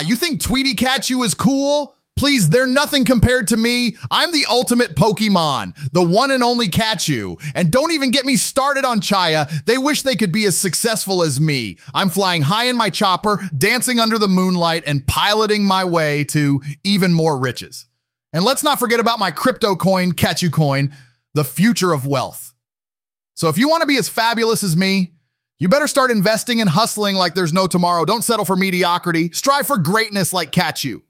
You think Tweety Catchu is cool? Please, they're nothing compared to me. I'm the ultimate Pokemon, the one and only Catchu. And don't even get me started on Chaya. They wish they could be as successful as me. I'm flying high in my chopper, dancing under the moonlight, and piloting my way to even more riches. And let's not forget about my crypto coin, Catchu Coin, the future of wealth. So if you want to be as fabulous as me, you better start investing and hustling like there's no tomorrow. Don't settle for mediocrity. Strive for greatness like Catchu.